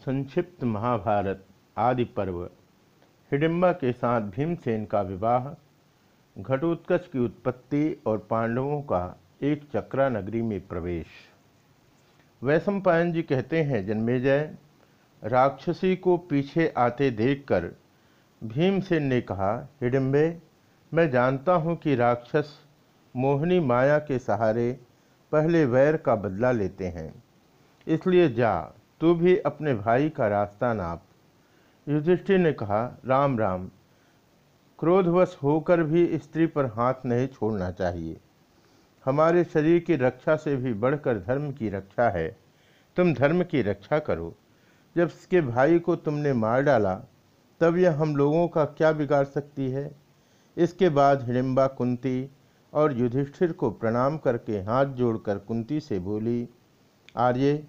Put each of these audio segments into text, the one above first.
संक्षिप्त महाभारत आदि पर्व। हिडिम्बा के साथ भीमसेन का विवाह, घटोत्कच की उत्पत्ति और पांडवों का एक चक्रा नगरी में प्रवेश। वैशंपायन जी कहते हैं, जन्मेजय, राक्षसी को पीछे आते देखकर भीमसेन ने कहा, हिडिम्बे, मैं जानता हूँ कि राक्षस मोहनी माया के सहारे पहले वैर का बदला लेते हैं, इसलिए जा। तू भी अपने भाई का रास्ता नाप। युधिष्ठिर ने कहा, राम राम, क्रोधवश होकर भी स्त्री पर हाथ नहीं छोड़ना चाहिए। हमारे शरीर की रक्षा से भी बढ़कर धर्म की रक्षा है। तुम धर्म की रक्षा करो। जब इसके भाई को तुमने मार डाला, तब यह हम लोगों का क्या बिगाड़ सकती है? इसके बाद हिडिम्बा कुंती और युधिष्ठिर को प्रणाम करके हाथ जोड़कर कुंती से बोली, आर्य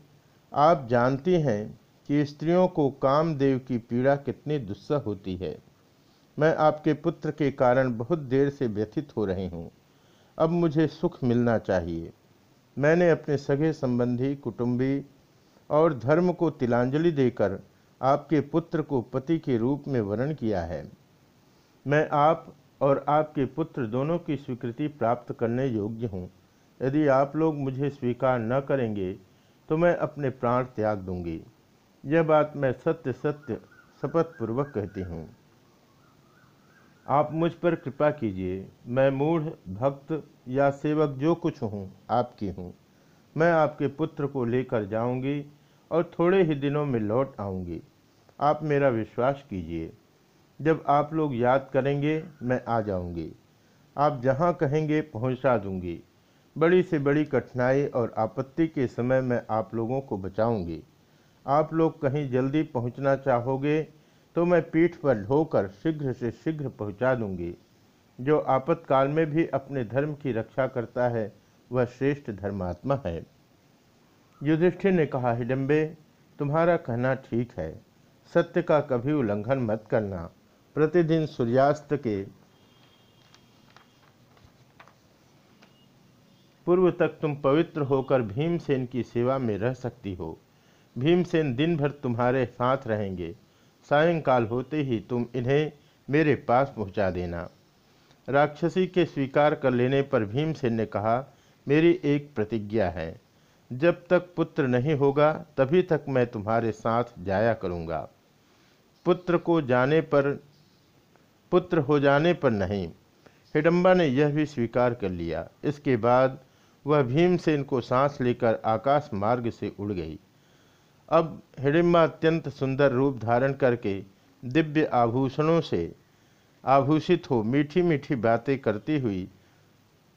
आप जानती हैं कि स्त्रियों को कामदेव की पीड़ा कितनी दुस्सह होती है। मैं आपके पुत्र के कारण बहुत देर से व्यथित हो रही हूँ। अब मुझे सुख मिलना चाहिए। मैंने अपने सगे संबंधी, कुटुंबी और धर्म को तिलांजलि देकर आपके पुत्र को पति के रूप में वर्ण किया है। मैं आप और आपके पुत्र दोनों की स्वीकृति प्राप्त करने योग्य हूँ। यदि आप लोग मुझे स्वीकार न करेंगे तो मैं अपने प्राण त्याग दूँगी। यह बात मैं सत्य सत्य शपथ पूर्वक कहती हूँ। आप मुझ पर कृपा कीजिए। मैं मूढ़, भक्त या सेवक जो कुछ हूँ, आपकी हूँ। मैं आपके पुत्र को लेकर जाऊँगी और थोड़े ही दिनों में लौट आऊँगी। आप मेरा विश्वास कीजिए। जब आप लोग याद करेंगे, मैं आ जाऊँगी। आप जहाँ कहेंगे, पहुँचा दूँगी। बड़ी से बड़ी कठिनाई और आपत्ति के समय मैं आप लोगों को बचाऊँगी। आप लोग कहीं जल्दी पहुँचना चाहोगे तो मैं पीठ पर ढोकर शीघ्र से शीघ्र पहुँचा दूँगी। जो आपातकाल में भी अपने धर्म की रक्षा करता है, वह श्रेष्ठ धर्मात्मा है। युधिष्ठिर ने कहा, हिडम्बे, तुम्हारा कहना ठीक है। सत्य का कभी उल्लंघन मत करना। प्रतिदिन सूर्यास्त के पूर्व तक तुम पवित्र होकर भीमसेन की सेवा में रह सकती हो। भीमसेन दिन भर तुम्हारे साथ रहेंगे। सायंकाल होते ही तुम इन्हें मेरे पास पहुँचा देना। राक्षसी के स्वीकार कर लेने पर भीमसेन ने कहा, मेरी एक प्रतिज्ञा है। जब तक पुत्र नहीं होगा, तभी तक मैं तुम्हारे साथ जाया करूँगा। पुत्र को जाने पर, पुत्र हो जाने पर नहीं। हिडम्बा ने यह भी स्वीकार कर लिया। इसके बाद वह भीमसेन को सांस लेकर आकाश मार्ग से उड़ गई। अब हिडिम्बा अत्यंत सुंदर रूप धारण करके दिव्य आभूषणों से आभूषित हो मीठी मीठी बातें करती हुई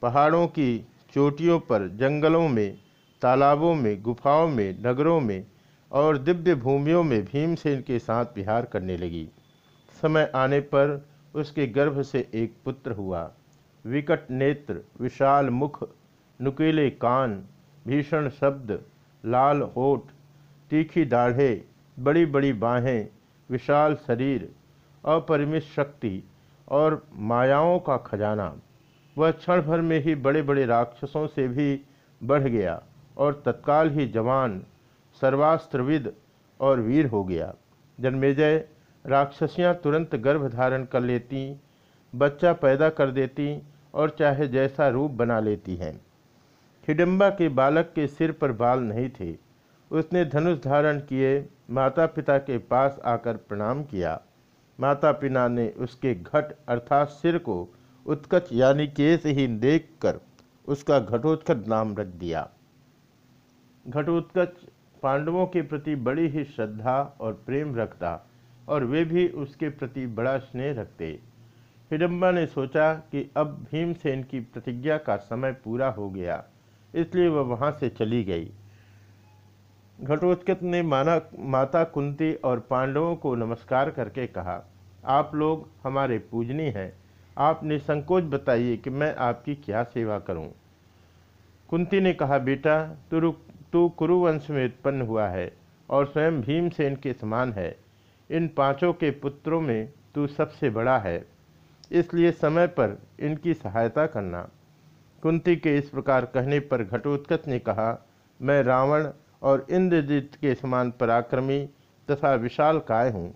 पहाड़ों की चोटियों पर, जंगलों में, तालाबों में, गुफाओं में, नगरों में और दिव्य भूमियों में भीमसेन के साथ विहार करने लगी। समय आने पर उसके गर्भ से एक पुत्र हुआ। विकट नेत्र, विशाल मुख नुकीले कान, भीषण शब्द, लाल होठ, तीखी दाढ़े बड़ी बड़ी बाहें, विशाल शरीर, अपरिमित शक्ति और मायाओं का खजाना। वह क्षण भर में ही बड़े बड़े राक्षसों से भी बढ़ गया और तत्काल ही जवान, सर्वास्त्रविद और वीर हो गया। जन्मेजय, राक्षसियाँ तुरंत गर्भ धारण कर लेती, बच्चा पैदा कर देती और चाहे जैसा रूप बना लेती हैं। हिडम्बा के बालक के सिर पर बाल नहीं थे। उसने धनुष धारण किए माता पिता के पास आकर प्रणाम किया। माता पिता ने उसके घट अर्थात सिर को उत्कच यानी केसहीन देखकर उसका घटोत्कच नाम रख दिया। घटोत्कच पांडवों के प्रति बड़ी ही श्रद्धा और प्रेम रखता और वे भी उसके प्रति बड़ा स्नेह रखते। हिडम्बा ने सोचा कि अब भीमसेन की प्रतिज्ञा का समय पूरा हो गया। इसलिए वह वहाँ से चली गई। घटोत्कच ने माना, माता कुंती और पांडवों को नमस्कार करके कहा, आप लोग हमारे पूजनी हैं। आप निसंकोच बताइए कि मैं आपकी क्या सेवा करूँ? कुंती ने कहा, बेटा, तू तू कुरुवंश में उत्पन्न हुआ है और स्वयं भीमसेन के समान है। इन पाँचों के पुत्रों में तू सबसे बड़ा है। इसलिए समय पर इनकी सहायता करना। कुंती के इस प्रकार कहने पर घटोत्कच ने कहा, मैं रावण और इंद्रजीत के समान पराक्रमी तथा विशाल काय हूँ।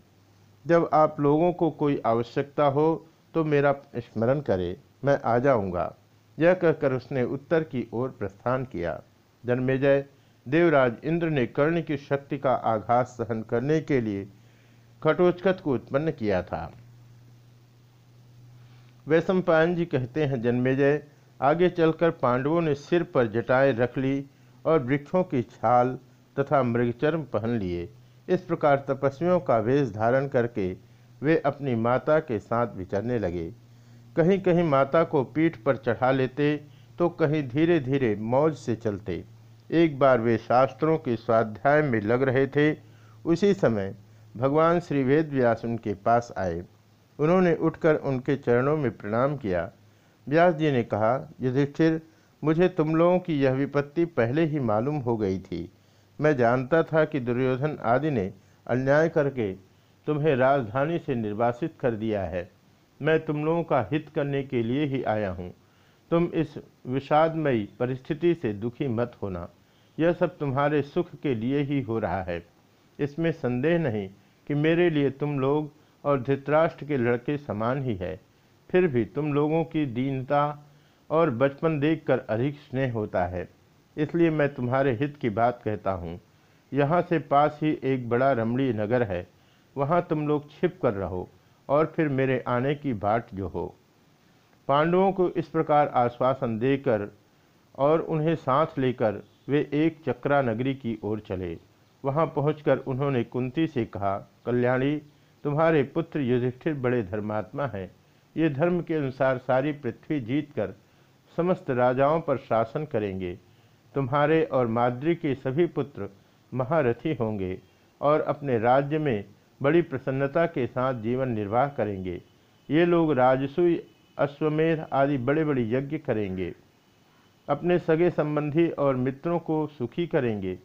जब आप लोगों को कोई आवश्यकता हो तो मेरा स्मरण करे, मैं आ जाऊँगा। यह कहकर उसने उत्तर की ओर प्रस्थान किया। जन्मेजय देवराज इंद्र ने कर्ण की शक्ति का आघात सहन करने के लिए खटोचकत को उत्पन्न किया था। वैशंपायन जी कहते हैं जन्मेजय आगे चलकर पांडवों ने सिर पर जटाएँ रख ली और वृक्षों की छाल तथा मृगचर्म पहन लिए। इस प्रकार तपस्वियों का वेश धारण करके वे अपनी माता के साथ विचरने लगे। कहीं कहीं माता को पीठ पर चढ़ा लेते तो कहीं धीरे धीरे मौज से चलते। एक बार वे शास्त्रों के स्वाध्याय में लग रहे थे। उसी समय भगवान श्री वेद व्यास उनके पास आए। उन्होंने उठकर उनके चरणों में प्रणाम किया। व्यास जी ने कहा, युधिष्ठिर, मुझे तुम लोगों की यह विपत्ति पहले ही मालूम हो गई थी। मैं जानता था कि दुर्योधन आदि ने अन्याय करके तुम्हें राजधानी से निर्वासित कर दिया है। मैं तुम लोगों का हित करने के लिए ही आया हूँ। तुम इस विषादमयी परिस्थिति से दुखी मत होना। यह सब तुम्हारे सुख के लिए ही हो रहा है। इसमें संदेह नहीं कि मेरे लिए तुम लोग और धृतराष्ट्र के लड़के समान ही है। फिर भी तुम लोगों की दीनता और बचपन देखकर अधिक स्नेह होता है। इसलिए मैं तुम्हारे हित की बात कहता हूँ। यहाँ से पास ही एक बड़ा रमणीय नगर है। वहाँ तुम लोग छिप कर रहो और फिर मेरे आने की बाट जो हो। पांडवों को इस प्रकार आश्वासन देकर और उन्हें सांस लेकर वे एक चक्रा नगरी की ओर चले। वहाँ पहुंचकर उन्होंने कुंती से कहा, कल्याणी, तुम्हारे पुत्र युधिष्ठिर बड़े धर्मात्मा हैं। ये धर्म के अनुसार सारी पृथ्वी जीतकर समस्त राजाओं पर शासन करेंगे। तुम्हारे और माद्री के सभी पुत्र महारथी होंगे और अपने राज्य में बड़ी प्रसन्नता के साथ जीवन निर्वाह करेंगे। ये लोग राजसूय, अश्वमेध आदि बड़े बड़े यज्ञ करेंगे। अपने सगे संबंधी और मित्रों को सुखी करेंगे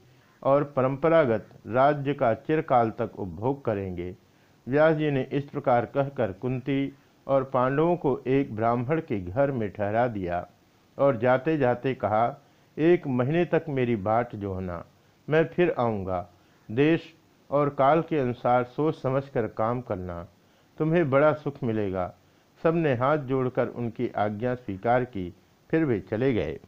और परंपरागत राज्य का चिरकाल तक उपभोग करेंगे। व्यास जी ने इस प्रकार कहकर कुंती और पांडवों को एक ब्राह्मण के घर में ठहरा दिया और जाते जाते कहा, एक महीने तक मेरी बाट जोहना, मैं फिर आऊँगा। देश और काल के अनुसार सोच समझकर काम करना, तुम्हें बड़ा सुख मिलेगा। सबने हाथ जोड़कर उनकी आज्ञा स्वीकार की, फिर वे चले गए।